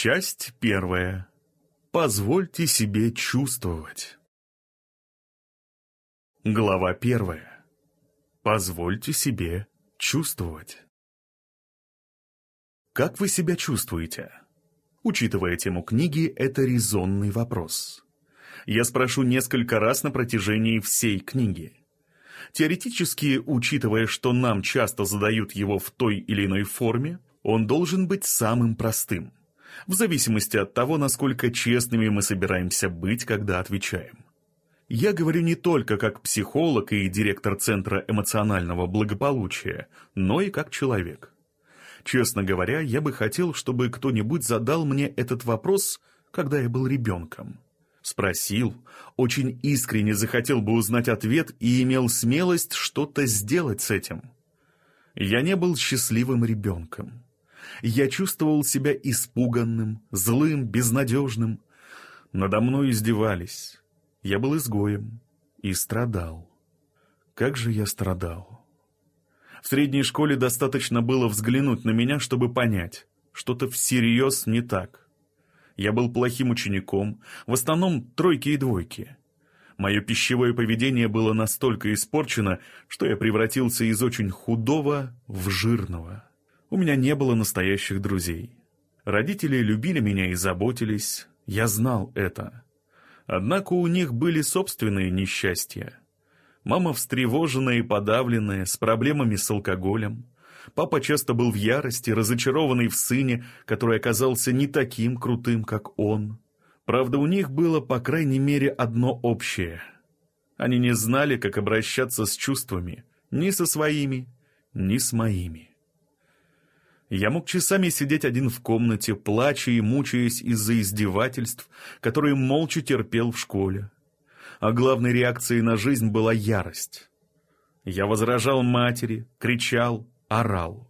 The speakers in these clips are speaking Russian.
Часть первая. Позвольте себе чувствовать. Глава первая. Позвольте себе чувствовать. Как вы себя чувствуете? Учитывая тему книги, это резонный вопрос. Я спрошу несколько раз на протяжении всей книги. Теоретически, учитывая, что нам часто задают его в той или иной форме, он должен быть самым простым, в зависимости от того, насколько честными мы собираемся быть, когда отвечаем. Я говорю не только как психолог и директор Центра эмоционального благополучия, но и как человек. Честно говоря, я бы хотел, чтобы кто-нибудь задал мне этот вопрос, когда я был ребенком. Спросил, очень искренне захотел бы узнать ответ и имел смелость что-то сделать с этим. Я не был счастливым ребенком. Я чувствовал себя испуганным, злым, безнадежным. Надо мной издевались. Я был изгоем и страдал. Как же я страдал. В средней школе достаточно было взглянуть на меня, чтобы понять, что-то всерьез не так. Я был плохим учеником, в основном тройки и двойки. Мое пищевое поведение было настолько испорчено, что я превратился из очень худого в жирного. У меня не было настоящих друзей. Родители любили меня и заботились, я знал это. Однако у них были собственные несчастья. Мама встревоженная и подавленная, с проблемами с алкоголем. Папа часто был в ярости, разочарованный в сыне, который оказался не таким крутым, как он. Правда, у них было, по крайней мере, одно общее. Они не знали, как обращаться с чувствами, ни со своими, ни с моими. Я мог часами сидеть один в комнате, плача и мучаясь из-за издевательств, которые молча терпел в школе. А главной реакцией на жизнь была ярость. Я возражал матери, кричал, орал.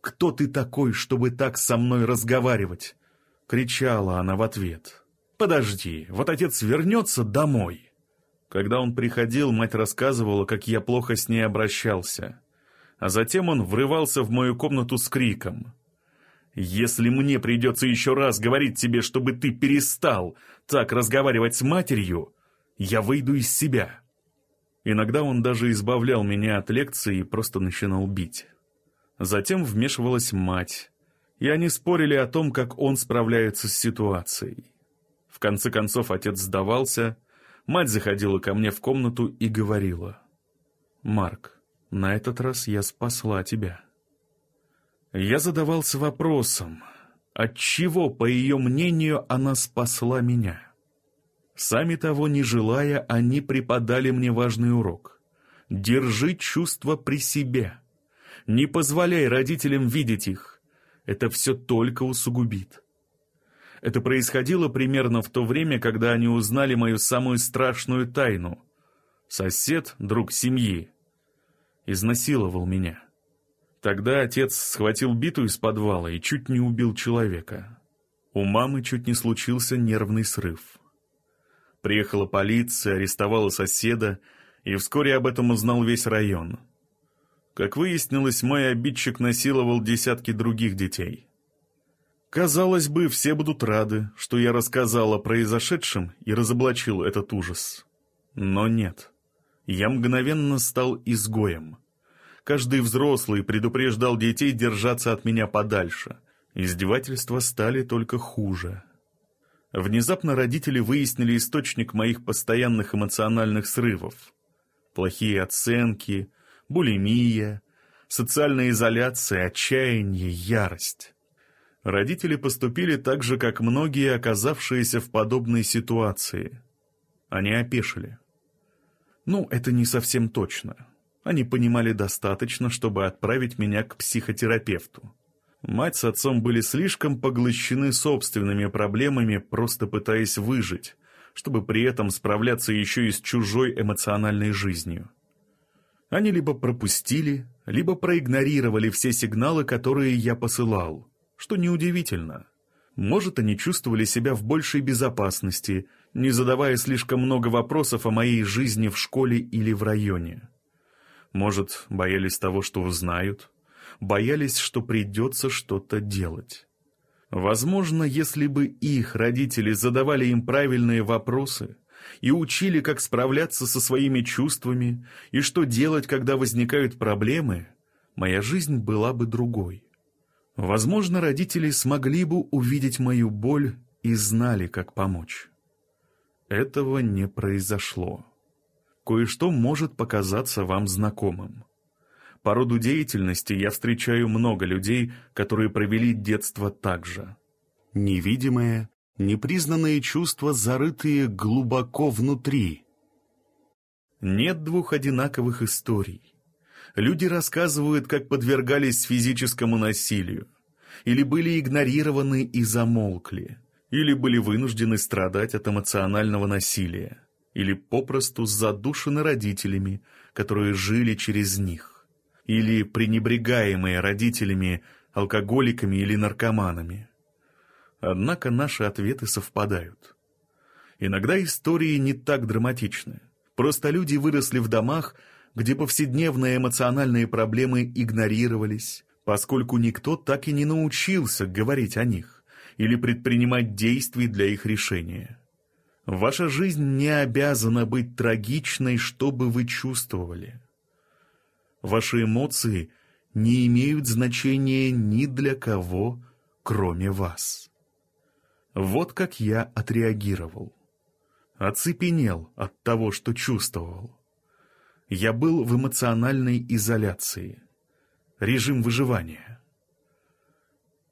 «Кто ты такой, чтобы так со мной разговаривать?» — кричала она в ответ. «Подожди, вот отец вернется домой». Когда он приходил, мать рассказывала, как я плохо с ней обращался а затем он врывался в мою комнату с криком. «Если мне придется еще раз говорить тебе, чтобы ты перестал так разговаривать с матерью, я выйду из себя». Иногда он даже избавлял меня от лекции и просто начинал бить. Затем вмешивалась мать, и они спорили о том, как он справляется с ситуацией. В конце концов отец сдавался, мать заходила ко мне в комнату и говорила, «Марк, на этот раз я спасла тебя. Я задавался вопросом, отчего, по ее мнению, она спасла меня. Сами того не желая, они преподали мне важный урок. Держи чувства при себе. Не позволяй родителям видеть их. Это все только усугубит. Это происходило примерно в то время, когда они узнали мою самую страшную тайну. Сосед, друг семьи, изнасиловал меня. Тогда отец схватил биту из подвала и чуть не убил человека. У мамы чуть не случился нервный срыв. Приехала полиция, арестовала соседа, и вскоре об этом узнал весь район. Как выяснилось, мой обидчик насиловал десятки других детей. Казалось бы, все будут рады, что я рассказал о произошедшем и разоблачил этот ужас. Но нет я мгновенно стал изгоем. Каждый взрослый предупреждал детей держаться от меня подальше. Издевательства стали только хуже. Внезапно родители выяснили источник моих постоянных эмоциональных срывов. Плохие оценки, булимия, социальная изоляция, отчаяние, ярость. Родители поступили так же, как многие, оказавшиеся в подобной ситуации. Они опешили. Ну, это не совсем точно. Они понимали достаточно, чтобы отправить меня к психотерапевту. Мать с отцом были слишком поглощены собственными проблемами, просто пытаясь выжить, чтобы при этом справляться еще и с чужой эмоциональной жизнью. Они либо пропустили, либо проигнорировали все сигналы, которые я посылал, что неудивительно. Может, они чувствовали себя в большей безопасности – не задавая слишком много вопросов о моей жизни в школе или в районе. Может, боялись того, что узнают, боялись, что придется что-то делать. Возможно, если бы их родители задавали им правильные вопросы и учили, как справляться со своими чувствами и что делать, когда возникают проблемы, моя жизнь была бы другой. Возможно, родители смогли бы увидеть мою боль и знали, как помочь. Этого не произошло. Кое-что может показаться вам знакомым. По роду деятельности я встречаю много людей, которые провели детство так же. Невидимые, непризнанные чувства, зарытые глубоко внутри. Нет двух одинаковых историй. Люди рассказывают, как подвергались физическому насилию, или были игнорированы и замолкли, или были вынуждены страдать от эмоционального насилия, или попросту задушены родителями, которые жили через них или пренебрегаемые родителями, алкоголиками или наркоманами. Однако наши ответы совпадают. Иногда истории не так драматичны. Просто люди выросли в домах, где повседневные эмоциональные проблемы игнорировались, поскольку никто так и не научился говорить о них или предпринимать действий для их решения. Ваша жизнь не обязана быть трагичной, чтобы вы чувствовали. Ваши эмоции не имеют значения ни для кого, кроме вас. Вот как я отреагировал. Оцепенел от того, что чувствовал. Я был в эмоциональной изоляции. Режим выживания.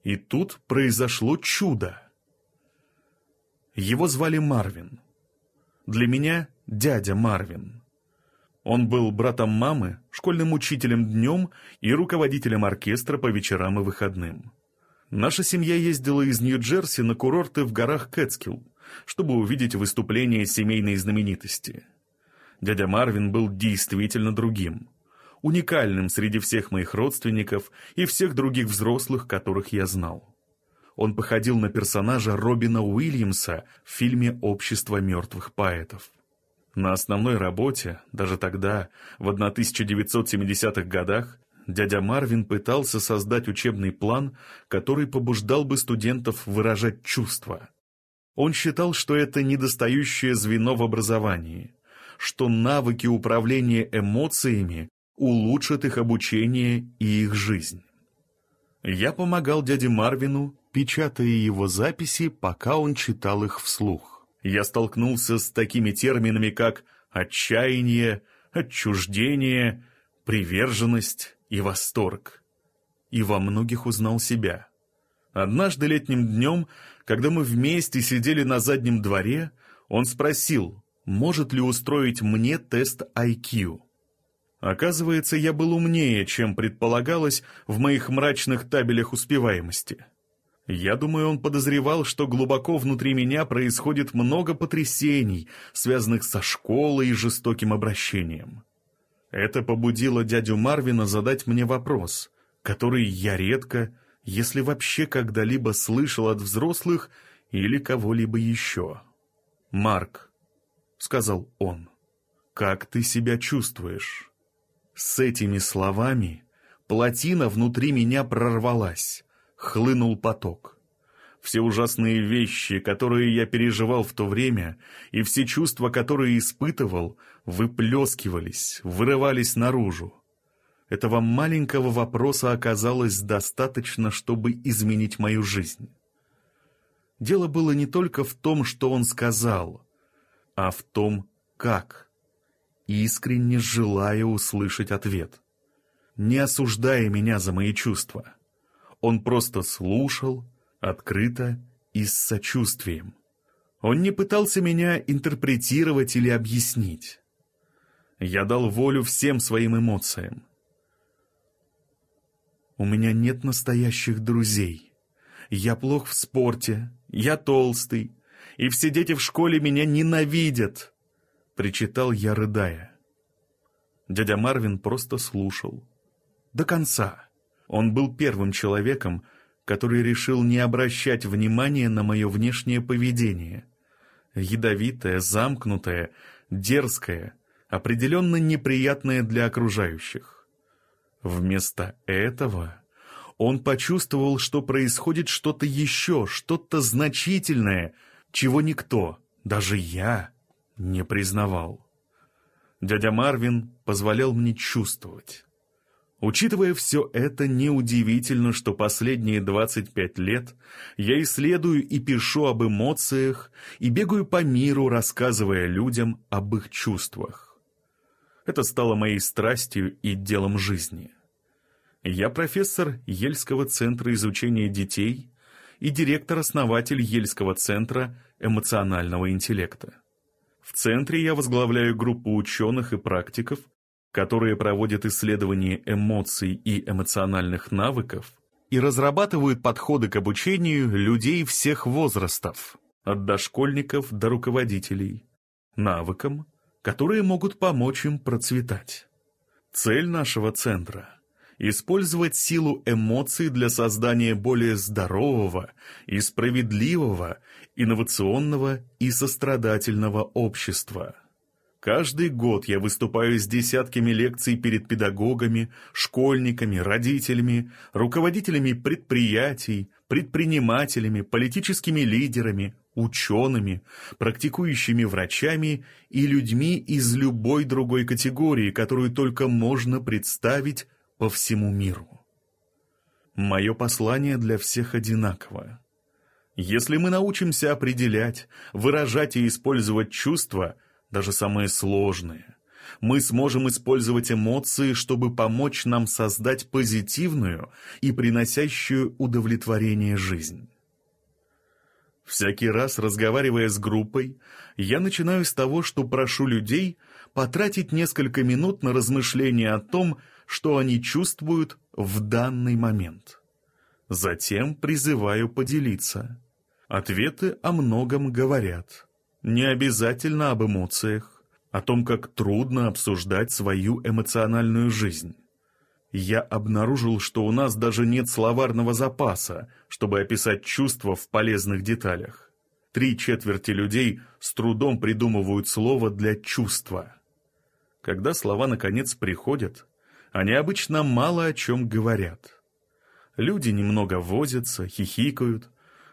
И тут произошло чудо. Его звали Марвин. Для меня дядя Марвин. Он был братом мамы, школьным учителем днем и руководителем оркестра по вечерам и выходным. Наша семья ездила из Нью-Джерси на курорты в горах Кэтскилл, чтобы увидеть выступления семейной знаменитости. Дядя Марвин был действительно другим, уникальным среди всех моих родственников и всех других взрослых, которых я знал. Он походил на персонажа Робина Уильямса в фильме «Общество мертвых поэтов». На основной работе, даже тогда, в 1970-х годах, дядя Марвин пытался создать учебный план, который побуждал бы студентов выражать чувства. Он считал, что это недостающее звено в образовании, что навыки управления эмоциями улучшат их обучение и их жизнь. Я помогал дяде Марвину, печатая его записи, пока он читал их вслух я столкнулся с такими терминами, как отчаяние, отчуждение, приверженность и восторг. И во многих узнал себя. Однажды летним днем, когда мы вместе сидели на заднем дворе, он спросил, может ли устроить мне тест IQ. Оказывается, я был умнее, чем предполагалось в моих мрачных табелях успеваемости. Я думаю, он подозревал, что глубоко внутри меня происходит много потрясений, связанных со школой и жестоким обращением. Это побудило дядю Марвина задать мне вопрос, который я редко, если вообще когда-либо слышал от взрослых или кого-либо еще. «Марк», — сказал он, — «как ты себя чувствуешь?» С этими словами плотина внутри меня прорвалась хлынул поток. Все ужасные вещи, которые я переживал в то время, и все чувства, которые испытывал, выплескивались, вырывались наружу. Этого маленького вопроса оказалось достаточно, чтобы изменить мою жизнь. Дело было не только в том, что он сказал, а в том, как. Искренне желая услышать ответ. Не осуждая меня за мои чувства. Он просто слушал, открыто и с сочувствием. Он не пытался меня интерпретировать или объяснить. Я дал волю всем своим эмоциям. У меня нет настоящих друзей. Я плох в спорте, я толстый, и все дети в школе меня ненавидят, — причитал я, рыдая. Дядя Марвин просто слушал. До конца. Он был первым человеком, который решил не обращать внимания на мое внешнее поведение. Ядовитое, замкнутое, дерзкое, определенно неприятное для окружающих. Вместо этого Он почувствовал, что происходит что-то еще, что-то значительное, чего никто, даже я, не признавал. Дядя Марвин позволял мне чувствовать. Учитывая все это, неудивительно, что последние 25 лет я исследую и пишу об эмоциях и бегаю по миру, рассказывая людям об их чувствах. Это стало моей страстью и делом жизни. Я профессор Ельского центра изучения детей и директор-основатель Ельского центра эмоционального интеллекта. В центре я возглавляю группу ученых и практиков, которые проводят исследования эмоций и эмоциональных навыков и разрабатывают подходы к обучению людей всех возрастов, от дошкольников до руководителей, навыкам, которые могут помочь им процветать. Цель нашего центра – использовать силу эмоций для создания более здорового и справедливого, инновационного и сострадательного общества – Каждый год я выступаю с десятками лекций перед педагогами, школьниками, родителями, руководителями предприятий, предпринимателями, политическими лидерами, учеными, практикующими врачами и людьми из любой другой категории, которую только можно представить по всему миру. Мое послание для всех одинаково. Если мы научимся определять, выражать и использовать чувства – даже самые сложные. Мы сможем использовать эмоции, чтобы помочь нам создать позитивную и приносящую удовлетворение жизнь. Всякий раз, разговаривая с группой, я начинаю с того, что прошу людей потратить несколько минут на размышление о том, что они чувствуют в данный момент. Затем призываю поделиться. Ответы о многом говорят. Не обязательно об эмоциях, о том, как трудно обсуждать свою эмоциональную жизнь. Я обнаружил, что у нас даже нет словарного запаса, чтобы описать чувства в полезных деталях. Три четверти людей с трудом придумывают слово для чувства. Когда слова наконец приходят, они обычно мало о чем говорят. Люди немного возятся, хихикают,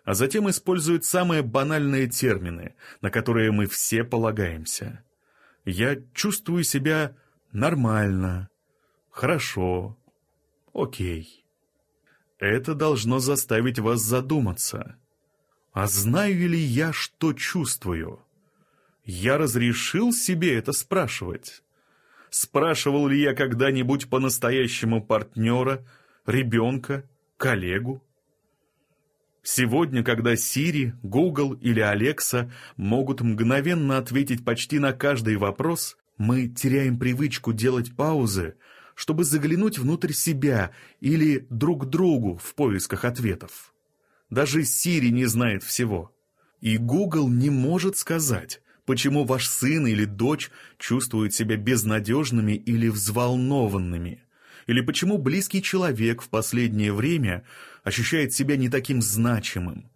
а затем используют самые банальные термины, на которые мы все полагаемся. Я чувствую себя нормально, хорошо, окей. Это должно заставить вас задуматься. А знаю ли я, что чувствую? Я разрешил себе это спрашивать. Спрашивал ли я когда-нибудь по-настоящему партнера, ребенка, коллегу? Сегодня, когда Siri, Google или Alexa могут мгновенно ответить почти на каждый вопрос, мы теряем привычку делать паузы, чтобы заглянуть внутрь себя или друг другу в поисках ответов. Даже Siri не знает всего. И Google не может сказать, почему ваш сын или дочь чувствуют себя безнадежными или взволнованными или почему близкий человек в последнее время ощущает себя не таким значимым,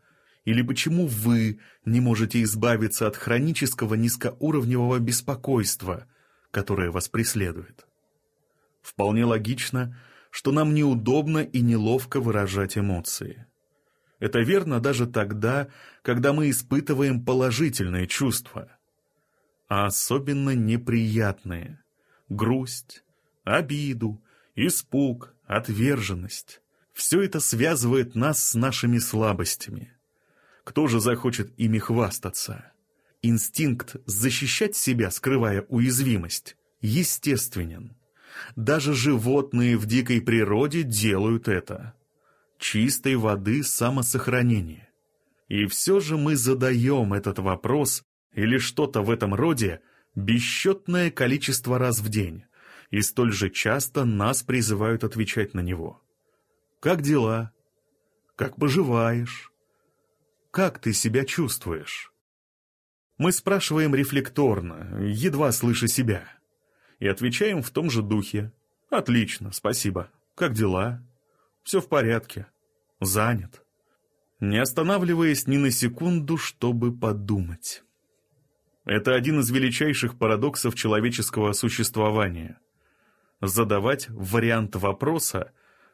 или почему вы не можете избавиться от хронического низкоуровневого беспокойства, которое вас преследует. Вполне логично, что нам неудобно и неловко выражать эмоции. Это верно даже тогда, когда мы испытываем положительные чувства, а особенно неприятные – грусть, обиду, испуг, отверженность. Все это связывает нас с нашими слабостями. Кто же захочет ими хвастаться? Инстинкт защищать себя, скрывая уязвимость, естественен. Даже животные в дикой природе делают это. Чистой воды самосохранение. И все же мы задаем этот вопрос или что-то в этом роде бесчетное количество раз в день и столь же часто нас призывают отвечать на него. «Как дела? Как поживаешь? Как ты себя чувствуешь?» Мы спрашиваем рефлекторно, едва слыша себя, и отвечаем в том же духе. «Отлично, спасибо. Как дела? Все в порядке. Занят». Не останавливаясь ни на секунду, чтобы подумать. Это один из величайших парадоксов человеческого существования – задавать вариант вопроса,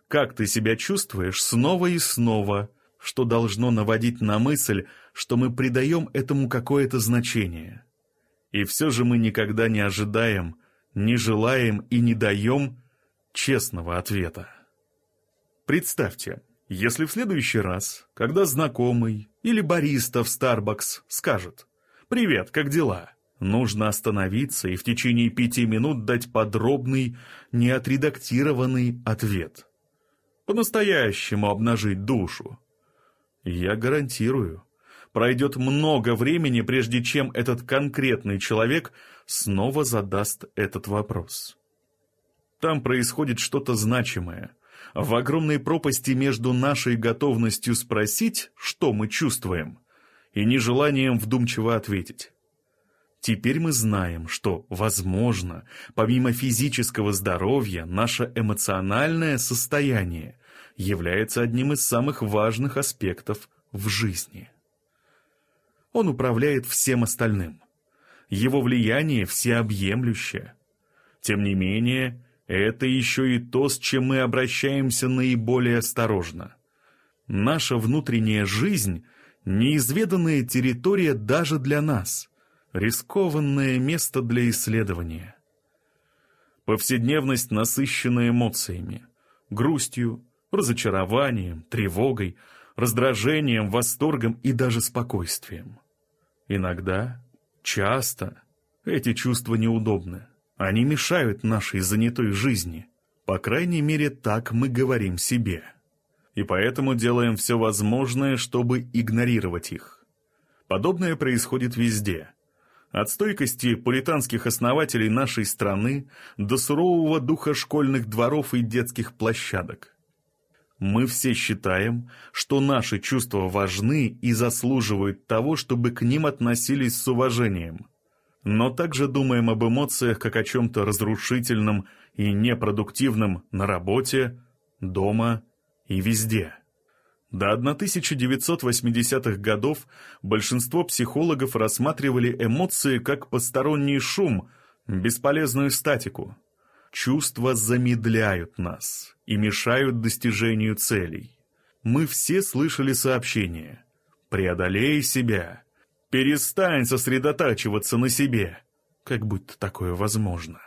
как ты себя чувствуешь снова и снова, что должно наводить на мысль, что мы придаем этому какое-то значение. И все же мы никогда не ожидаем, не желаем и не даем честного ответа. Представьте, если в следующий раз, когда знакомый или бариста в Starbucks скажет «Привет, как дела?», нужно остановиться и в течение пяти минут дать подробный, неотредактированный ответ. По-настоящему обнажить душу. Я гарантирую, пройдет много времени, прежде чем этот конкретный человек снова задаст этот вопрос. Там происходит что-то значимое. В огромной пропасти между нашей готовностью спросить, что мы чувствуем, и нежеланием вдумчиво ответить. Теперь мы знаем, что, возможно, помимо физического здоровья, наше эмоциональное состояние является одним из самых важных аспектов в жизни. Он управляет всем остальным. Его влияние всеобъемлющее. Тем не менее, это еще и то, с чем мы обращаемся наиболее осторожно. Наша внутренняя жизнь — неизведанная территория даже для нас, рискованное место для исследования. Повседневность насыщена эмоциями, грустью, разочарованием, тревогой, раздражением, восторгом и даже спокойствием. Иногда, часто, эти чувства неудобны. Они мешают нашей занятой жизни. По крайней мере, так мы говорим себе. И поэтому делаем все возможное, чтобы игнорировать их. Подобное происходит везде. От стойкости пуританских основателей нашей страны до сурового духа школьных дворов и детских площадок. Мы все считаем, что наши чувства важны и заслуживают того, чтобы к ним относились с уважением. Но также думаем об эмоциях как о чем-то разрушительном и непродуктивном на работе, дома и везде. До 1980-х годов большинство психологов рассматривали эмоции как посторонний шум, бесполезную статику. Чувства замедляют нас и мешают достижению целей. Мы все слышали сообщение «Преодолей себя», «Перестань сосредотачиваться на себе», как будто такое возможно.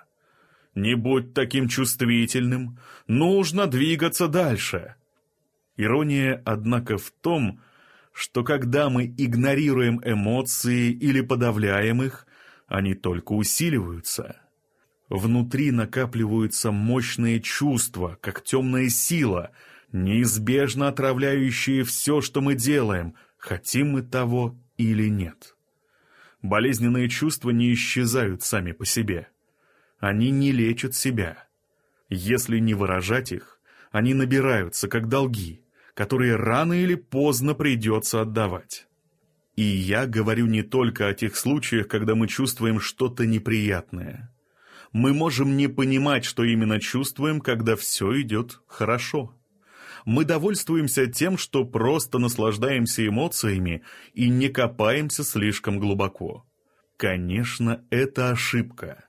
«Не будь таким чувствительным, нужно двигаться дальше». Ирония, однако, в том, что когда мы игнорируем эмоции или подавляем их, они только усиливаются – Внутри накапливаются мощные чувства, как темная сила, неизбежно отравляющие все, что мы делаем, хотим мы того или нет. Болезненные чувства не исчезают сами по себе. Они не лечат себя. Если не выражать их, они набираются, как долги, которые рано или поздно придется отдавать. И я говорю не только о тех случаях, когда мы чувствуем что-то неприятное – мы можем не понимать, что именно чувствуем, когда все идет хорошо. Мы довольствуемся тем, что просто наслаждаемся эмоциями и не копаемся слишком глубоко. Конечно, это ошибка.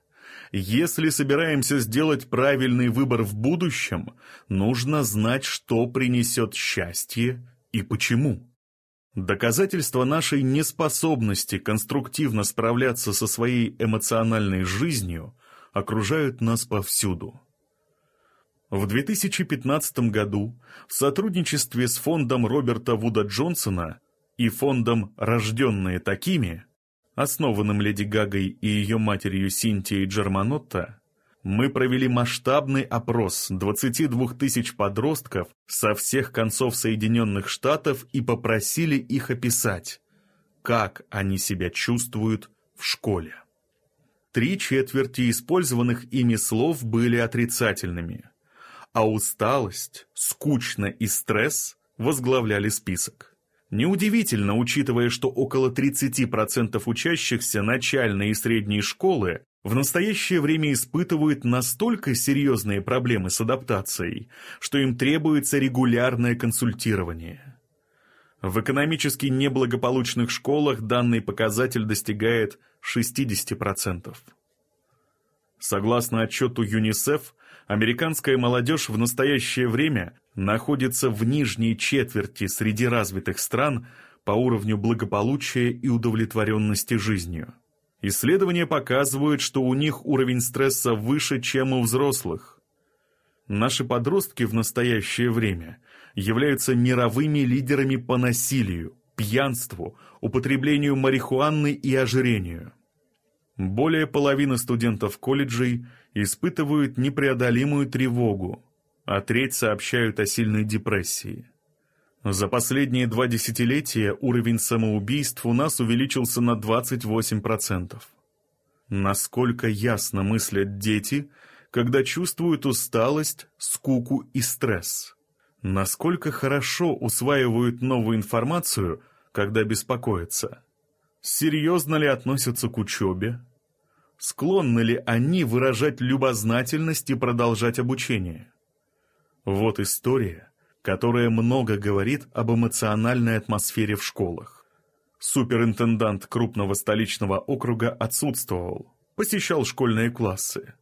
Если собираемся сделать правильный выбор в будущем, нужно знать, что принесет счастье и почему. Доказательство нашей неспособности конструктивно справляться со своей эмоциональной жизнью окружают нас повсюду. В 2015 году в сотрудничестве с фондом Роберта Вуда Джонсона и фондом «Рожденные такими», основанным Леди Гагой и ее матерью Синтией Джерманотто, мы провели масштабный опрос 22 тысяч подростков со всех концов Соединенных Штатов и попросили их описать, как они себя чувствуют в школе. Три четверти использованных ими слов были отрицательными, а усталость, скучно и стресс возглавляли список. Неудивительно, учитывая, что около 30% учащихся начальной и средней школы в настоящее время испытывают настолько серьезные проблемы с адаптацией, что им требуется регулярное консультирование. В экономически неблагополучных школах данный показатель достигает 60%. Согласно отчету ЮНИСЕФ, американская молодежь в настоящее время находится в нижней четверти среди развитых стран по уровню благополучия и удовлетворенности жизнью. Исследования показывают, что у них уровень стресса выше, чем у взрослых. Наши подростки в настоящее время являются мировыми лидерами по насилию, пьянству, употреблению марихуаны и ожирению. Более половины студентов колледжей испытывают непреодолимую тревогу, а треть сообщают о сильной депрессии. За последние два десятилетия уровень самоубийств у нас увеличился на 28%. Насколько ясно мыслят дети, когда чувствуют усталость, скуку и стресс? Насколько хорошо усваивают новую информацию, когда беспокоятся? Серьезно ли относятся к учебе? Склонны ли они выражать любознательность и продолжать обучение? Вот история, которая много говорит об эмоциональной атмосфере в школах. Суперинтендант крупного столичного округа отсутствовал, посещал школьные классы.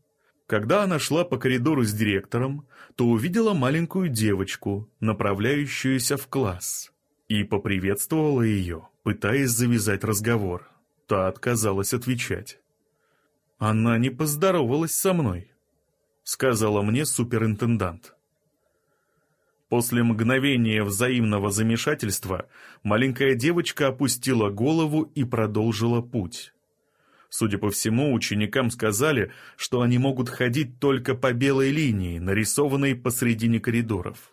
Когда она шла по коридору с директором, то увидела маленькую девочку, направляющуюся в класс, и поприветствовала ее, пытаясь завязать разговор. Та отказалась отвечать. «Она не поздоровалась со мной», — сказала мне суперинтендант. После мгновения взаимного замешательства маленькая девочка опустила голову и продолжила путь. Судя по всему, ученикам сказали, что они могут ходить только по белой линии, нарисованной посредине коридоров.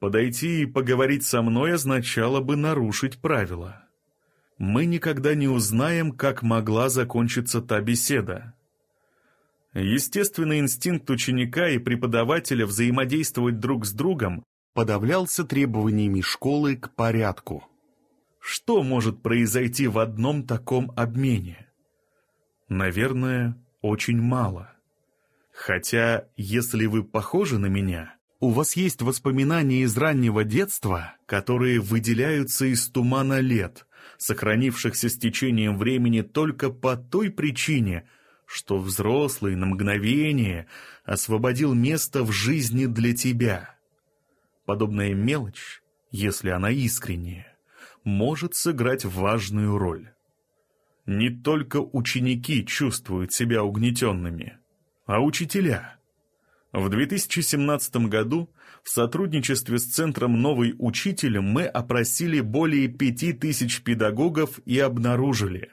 Подойти и поговорить со мной означало бы нарушить правила. Мы никогда не узнаем, как могла закончиться та беседа. Естественный инстинкт ученика и преподавателя взаимодействовать друг с другом подавлялся требованиями школы к порядку. Что может произойти в одном таком обмене? Наверное, очень мало. Хотя, если вы похожи на меня, у вас есть воспоминания из раннего детства, которые выделяются из тумана лет, сохранившихся с течением времени только по той причине, что взрослый на мгновение освободил место в жизни для тебя. Подобная мелочь, если она искренняя, может сыграть важную роль. Не только ученики чувствуют себя угнетенными, а учителя. В 2017 году в сотрудничестве с Центром «Новый учитель» мы опросили более 5000 педагогов и обнаружили,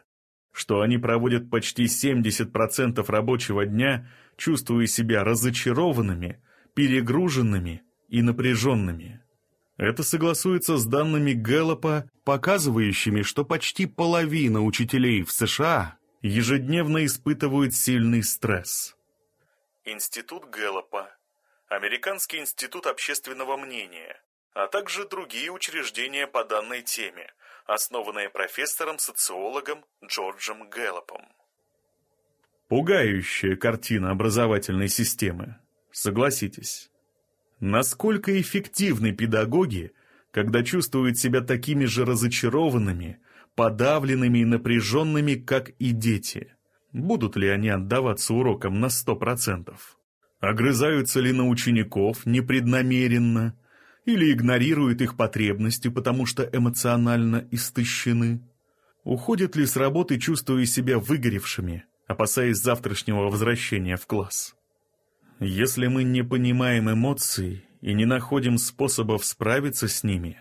что они проводят почти 70% рабочего дня, чувствуя себя разочарованными, перегруженными и напряженными. Это согласуется с данными Гэллопа, показывающими, что почти половина учителей в США ежедневно испытывают сильный стресс. Институт Гэллопа, Американский институт общественного мнения, а также другие учреждения по данной теме, основанные профессором-социологом Джорджем Гэллопом. Пугающая картина образовательной системы, согласитесь. Насколько эффективны педагоги, когда чувствуют себя такими же разочарованными, подавленными и напряженными, как и дети? Будут ли они отдаваться урокам на сто процентов? Огрызаются ли на учеников непреднамеренно? Или игнорируют их потребности, потому что эмоционально истощены? Уходят ли с работы, чувствуя себя выгоревшими, опасаясь завтрашнего возвращения в класс? Если мы не понимаем эмоций и не находим способов справиться с ними,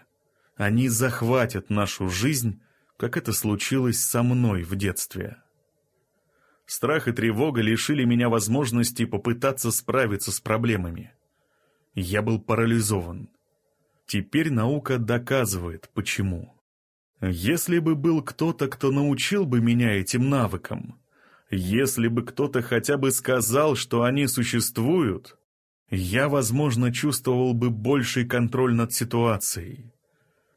они захватят нашу жизнь, как это случилось со мной в детстве. Страх и тревога лишили меня возможности попытаться справиться с проблемами. Я был парализован. Теперь наука доказывает, почему. Если бы был кто-то, кто научил бы меня этим навыкам, если бы кто-то хотя бы сказал, что они существуют, я, возможно, чувствовал бы больший контроль над ситуацией.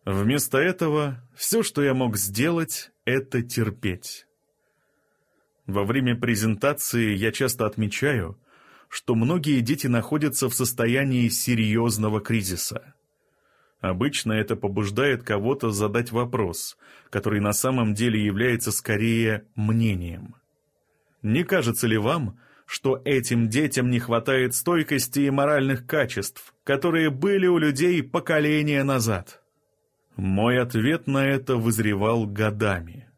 Вместо этого все, что я мог сделать, это терпеть. Во время презентации я часто отмечаю, что многие дети находятся в состоянии серьезного кризиса. Обычно это побуждает кого-то задать вопрос, который на самом деле является скорее мнением – не кажется ли вам, что этим детям не хватает стойкости и моральных качеств, которые были у людей поколения назад. Мой ответ на это вызревал годами.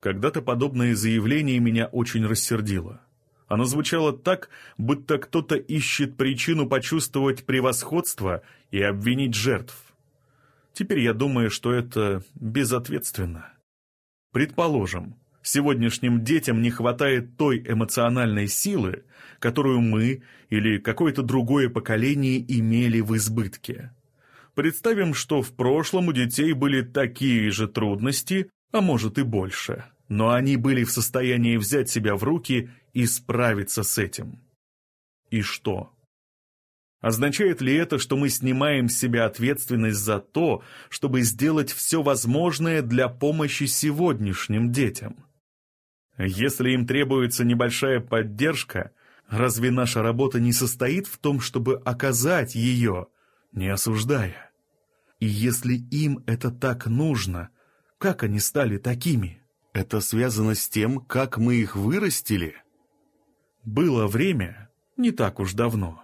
Когда-то подобное заявление меня очень рассердило. Оно звучало так, будто кто-то ищет причину почувствовать превосходство и обвинить жертв. Теперь я думаю, что это безответственно. Предположим, сегодняшним детям не хватает той эмоциональной силы, которую мы или какое-то другое поколение имели в избытке. Представим, что в прошлом у детей были такие же трудности, а может и больше, но они были в состоянии взять себя в руки и справиться с этим. И что? Означает ли это, что мы снимаем с себя ответственность за то, чтобы сделать все возможное для помощи сегодняшним детям? Если им требуется небольшая поддержка, разве наша работа не состоит в том, чтобы оказать ее, не осуждая? И если им это так нужно, как они стали такими? Это связано с тем, как мы их вырастили? Было время, не так уж давно,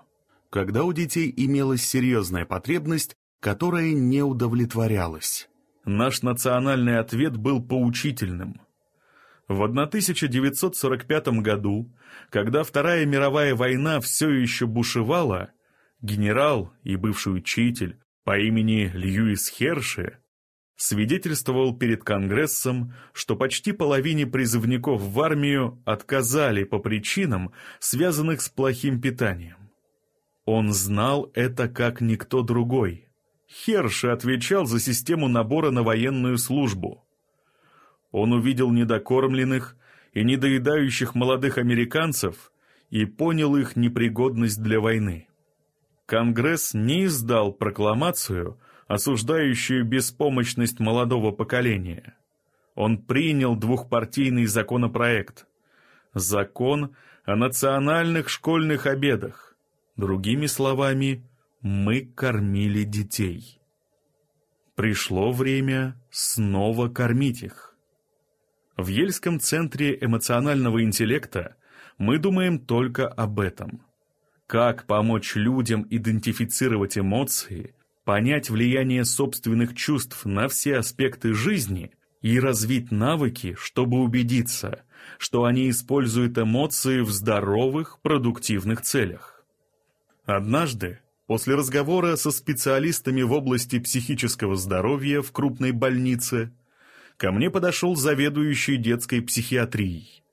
когда у детей имелась серьезная потребность, которая не удовлетворялась. Наш национальный ответ был поучительным – в 1945 году, когда Вторая мировая война все еще бушевала, генерал и бывший учитель по имени Льюис Херши свидетельствовал перед Конгрессом, что почти половине призывников в армию отказали по причинам, связанных с плохим питанием. Он знал это как никто другой. Херши отвечал за систему набора на военную службу. Он увидел недокормленных и недоедающих молодых американцев и понял их непригодность для войны. Конгресс не издал прокламацию, осуждающую беспомощность молодого поколения. Он принял двухпартийный законопроект. Закон о национальных школьных обедах. Другими словами, мы кормили детей. Пришло время снова кормить их. В Ельском центре эмоционального интеллекта мы думаем только об этом. Как помочь людям идентифицировать эмоции, понять влияние собственных чувств на все аспекты жизни и развить навыки, чтобы убедиться, что они используют эмоции в здоровых, продуктивных целях. Однажды, после разговора со специалистами в области психического здоровья в крупной больнице, ко мне подошел заведующий детской психиатрией.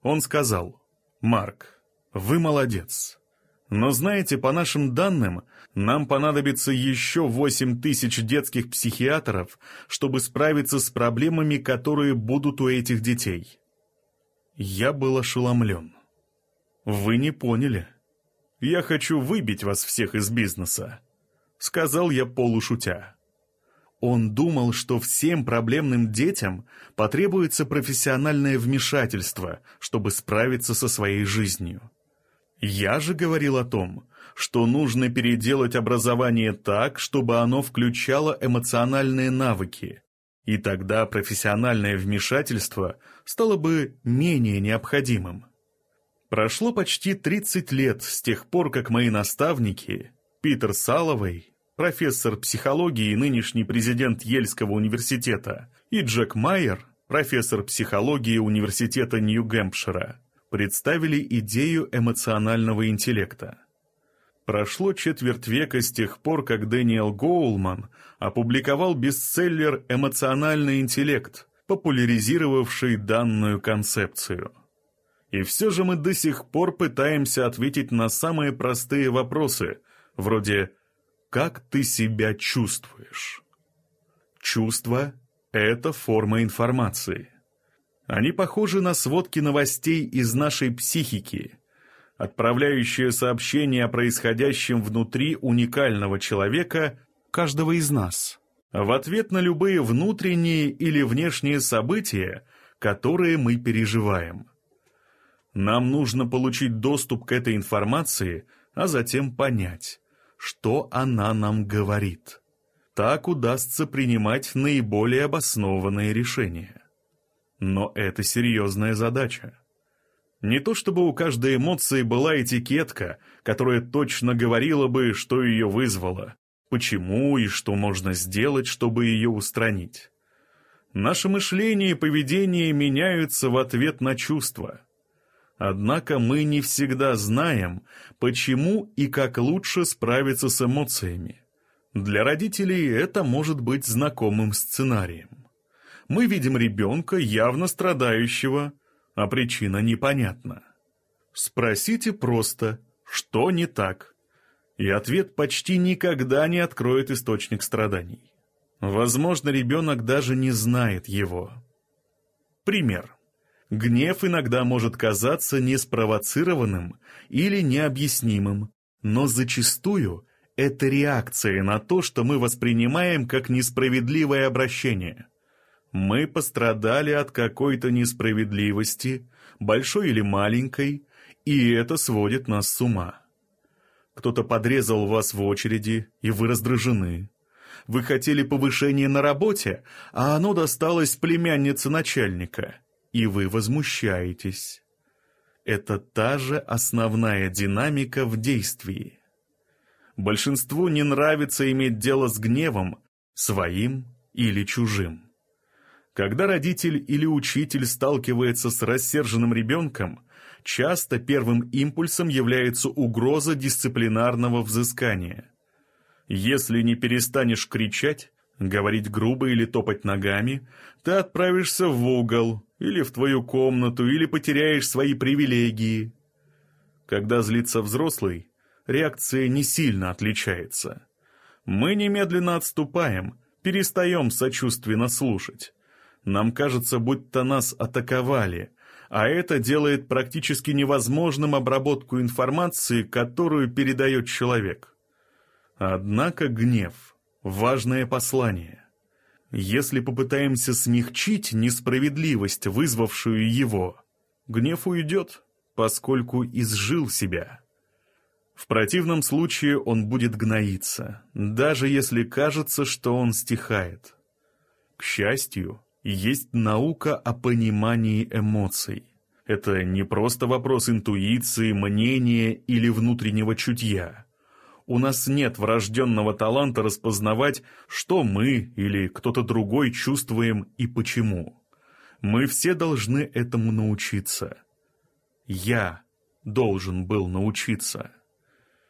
Он сказал, «Марк, вы молодец. Но знаете, по нашим данным, нам понадобится еще 8 тысяч детских психиатров, чтобы справиться с проблемами, которые будут у этих детей». Я был ошеломлен. «Вы не поняли. Я хочу выбить вас всех из бизнеса», — сказал я полушутя. Он думал, что всем проблемным детям потребуется профессиональное вмешательство, чтобы справиться со своей жизнью. Я же говорил о том, что нужно переделать образование так, чтобы оно включало эмоциональные навыки, и тогда профессиональное вмешательство стало бы менее необходимым. Прошло почти 30 лет с тех пор, как мои наставники, Питер Саловой профессор психологии и нынешний президент Ельского университета, и Джек Майер, профессор психологии Университета Нью-Гэмпшира, представили идею эмоционального интеллекта. Прошло четверть века с тех пор, как Дэниел Гоулман опубликовал бестселлер «Эмоциональный интеллект», популяризировавший данную концепцию. И все же мы до сих пор пытаемся ответить на самые простые вопросы, вроде как ты себя чувствуешь. Чувства — это форма информации. Они похожи на сводки новостей из нашей психики, отправляющие сообщения о происходящем внутри уникального человека, каждого из нас, в ответ на любые внутренние или внешние события, которые мы переживаем. Нам нужно получить доступ к этой информации, а затем понять, что она нам говорит. Так удастся принимать наиболее обоснованные решения. Но это серьезная задача. Не то чтобы у каждой эмоции была этикетка, которая точно говорила бы, что ее вызвало, почему и что можно сделать, чтобы ее устранить. Наше мышление и поведение меняются в ответ на чувства. Однако мы не всегда знаем, почему и как лучше справиться с эмоциями. Для родителей это может быть знакомым сценарием. Мы видим ребенка, явно страдающего, а причина непонятна. Спросите просто, что не так, и ответ почти никогда не откроет источник страданий. Возможно, ребенок даже не знает его. Пример. Гнев иногда может казаться неспровоцированным или необъяснимым, но зачастую это реакция на то, что мы воспринимаем как несправедливое обращение. Мы пострадали от какой-то несправедливости, большой или маленькой, и это сводит нас с ума. Кто-то подрезал вас в очереди, и вы раздражены. Вы хотели повышения на работе, а оно досталось племяннице начальника, и вы возмущаетесь. Это та же основная динамика в действии. Большинству не нравится иметь дело с гневом, своим или чужим. Когда родитель или учитель сталкивается с рассерженным ребенком, часто первым импульсом является угроза дисциплинарного взыскания. Если не перестанешь кричать, говорить грубо или топать ногами, ты отправишься в угол, или в твою комнату, или потеряешь свои привилегии. Когда злится взрослый, реакция не сильно отличается. Мы немедленно отступаем, перестаем сочувственно слушать. Нам кажется, будто нас атаковали, а это делает практически невозможным обработку информации, которую передает человек. Однако гнев – важное послание. Если попытаемся смягчить несправедливость, вызвавшую его, гнев уйдет, поскольку изжил себя. В противном случае он будет гноиться, даже если кажется, что он стихает. К счастью, есть наука о понимании эмоций. Это не просто вопрос интуиции, мнения или внутреннего чутья. У нас нет врожденного таланта распознавать, что мы или кто-то другой чувствуем и почему. Мы все должны этому научиться. Я должен был научиться.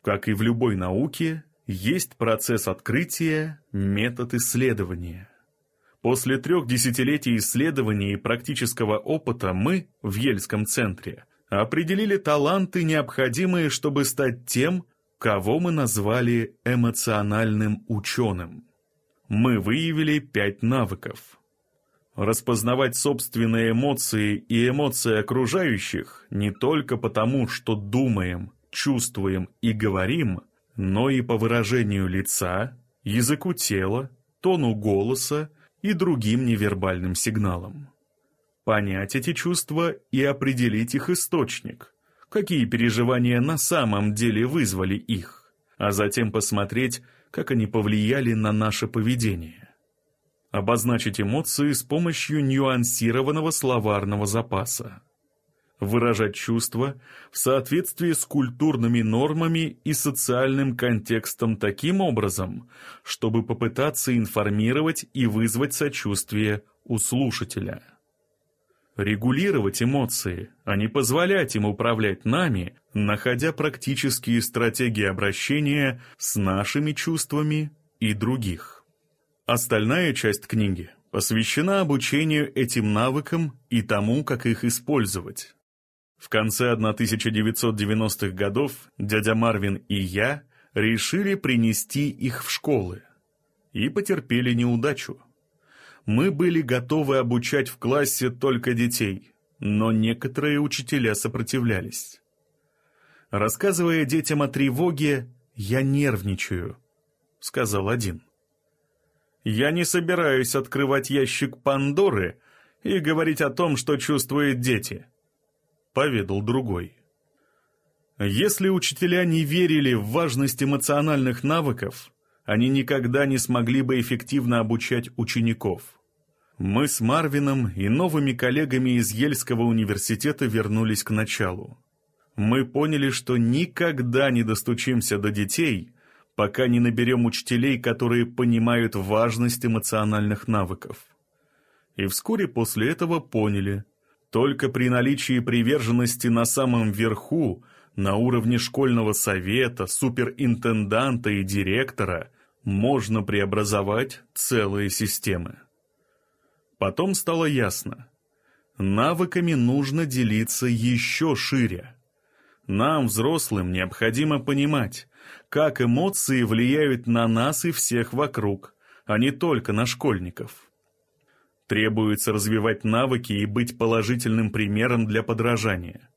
Как и в любой науке, есть процесс открытия, метод исследования. После трех десятилетий исследований и практического опыта мы в Ельском центре определили таланты, необходимые, чтобы стать тем, кого мы назвали эмоциональным ученым. Мы выявили пять навыков. Распознавать собственные эмоции и эмоции окружающих не только потому, что думаем, чувствуем и говорим, но и по выражению лица, языку тела, тону голоса, и другим невербальным сигналам. Понять эти чувства и определить их источник, какие переживания на самом деле вызвали их, а затем посмотреть, как они повлияли на наше поведение. Обозначить эмоции с помощью нюансированного словарного запаса выражать чувства в соответствии с культурными нормами и социальным контекстом таким образом, чтобы попытаться информировать и вызвать сочувствие у слушателя. Регулировать эмоции, а не позволять им управлять нами, находя практические стратегии обращения с нашими чувствами и других. Остальная часть книги посвящена обучению этим навыкам и тому, как их использовать. В конце 1990-х годов дядя Марвин и я решили принести их в школы. И потерпели неудачу. Мы были готовы обучать в классе только детей, но некоторые учителя сопротивлялись. Рассказывая детям о тревоге, «Я нервничаю», — сказал один. «Я не собираюсь открывать ящик Пандоры и говорить о том, что чувствуют дети», — поведал другой. Если учителя не верили в важность эмоциональных навыков, они никогда не смогли бы эффективно обучать учеников. Мы с Марвином и новыми коллегами из Ельского университета вернулись к началу. Мы поняли, что никогда не достучимся до детей, пока не наберем учителей, которые понимают важность эмоциональных навыков. И вскоре после этого поняли, только при наличии приверженности на самом верху, на уровне школьного совета, суперинтенданта и директора, можно преобразовать целые системы. Потом стало ясно. Навыками нужно делиться еще шире. Нам, взрослым, необходимо понимать, как эмоции влияют на нас и всех вокруг, а не только на школьников. Требуется развивать навыки и быть положительным примером для подражания.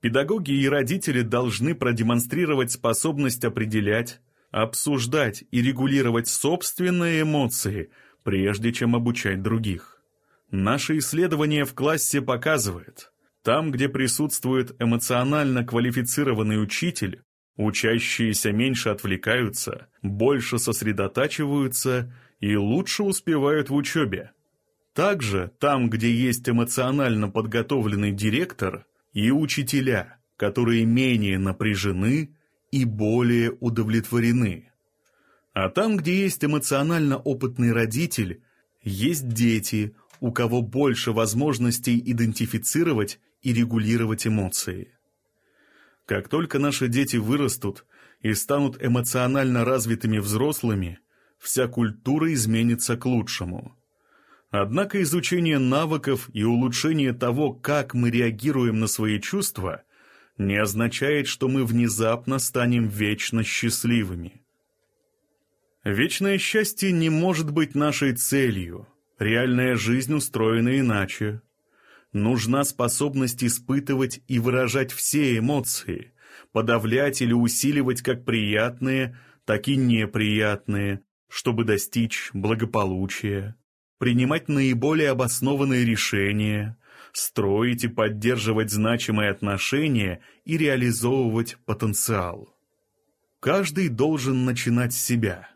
Педагоги и родители должны продемонстрировать способность определять, обсуждать и регулировать собственные эмоции, прежде чем обучать других. Наше исследование в классе показывает, там, где присутствует эмоционально квалифицированный учитель, учащиеся меньше отвлекаются, больше сосредотачиваются и лучше успевают в учебе. Также там, где есть эмоционально подготовленный директор и учителя, которые менее напряжены и более удовлетворены. А там, где есть эмоционально опытный родитель, есть дети, у кого больше возможностей идентифицировать и регулировать эмоции. Как только наши дети вырастут и станут эмоционально развитыми взрослыми, вся культура изменится к лучшему. Однако изучение навыков и улучшение того, как мы реагируем на свои чувства, не означает, что мы внезапно станем вечно счастливыми. Вечное счастье не может быть нашей целью. Реальная жизнь устроена иначе. Нужна способность испытывать и выражать все эмоции, подавлять или усиливать как приятные, так и неприятные, чтобы достичь благополучия принимать наиболее обоснованные решения, строить и поддерживать значимые отношения и реализовывать потенциал. Каждый должен начинать с себя.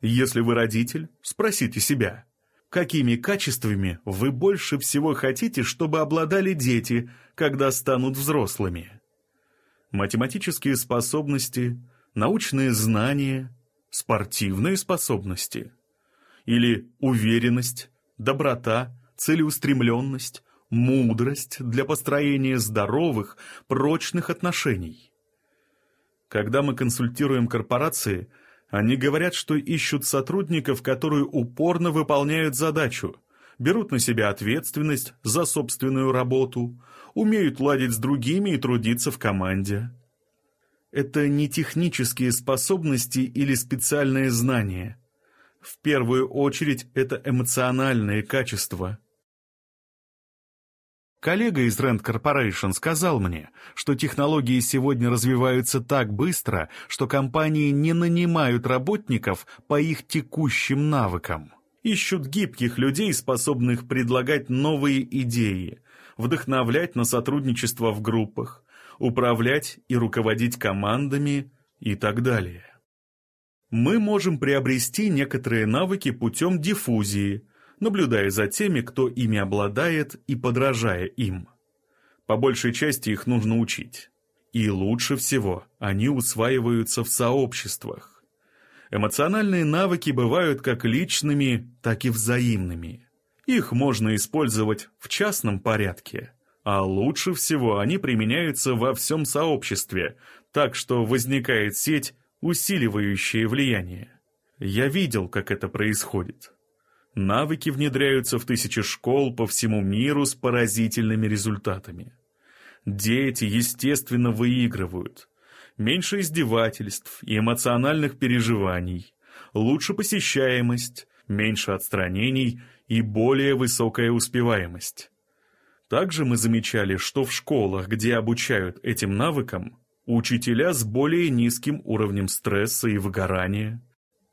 Если вы родитель, спросите себя, какими качествами вы больше всего хотите, чтобы обладали дети, когда станут взрослыми? Математические способности, научные знания, спортивные способности – или уверенность, доброта, целеустремленность, мудрость для построения здоровых, прочных отношений. Когда мы консультируем корпорации, они говорят, что ищут сотрудников, которые упорно выполняют задачу, берут на себя ответственность за собственную работу, умеют ладить с другими и трудиться в команде. Это не технические способности или специальные знания – в первую очередь это эмоциональные качества. Коллега из Rand Corporation сказал мне, что технологии сегодня развиваются так быстро, что компании не нанимают работников по их текущим навыкам. Ищут гибких людей, способных предлагать новые идеи, вдохновлять на сотрудничество в группах, управлять и руководить командами и так далее мы можем приобрести некоторые навыки путем диффузии, наблюдая за теми, кто ими обладает и подражая им. По большей части их нужно учить. И лучше всего они усваиваются в сообществах. Эмоциональные навыки бывают как личными, так и взаимными. Их можно использовать в частном порядке, а лучше всего они применяются во всем сообществе, так что возникает сеть усиливающее влияние. Я видел, как это происходит. Навыки внедряются в тысячи школ по всему миру с поразительными результатами. Дети, естественно, выигрывают. Меньше издевательств и эмоциональных переживаний, лучше посещаемость, меньше отстранений и более высокая успеваемость. Также мы замечали, что в школах, где обучают этим навыкам, учителя с более низким уровнем стресса и выгорания,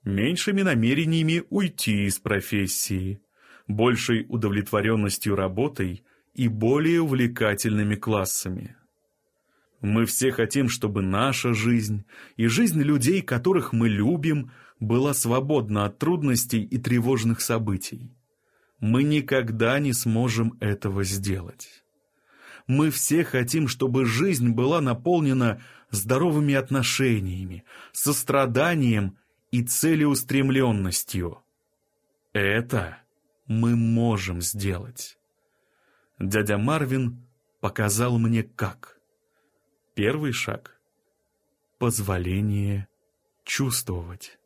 меньшими намерениями уйти из профессии, большей удовлетворенностью работой и более увлекательными классами. Мы все хотим, чтобы наша жизнь и жизнь людей, которых мы любим, была свободна от трудностей и тревожных событий. мы никогда не сможем этого сделать. Мы все хотим, чтобы жизнь была наполнена здоровыми отношениями, состраданием и целеустремленностью. Это мы можем сделать. Дядя Марвин показал мне как. Первый шаг — позволение чувствовать.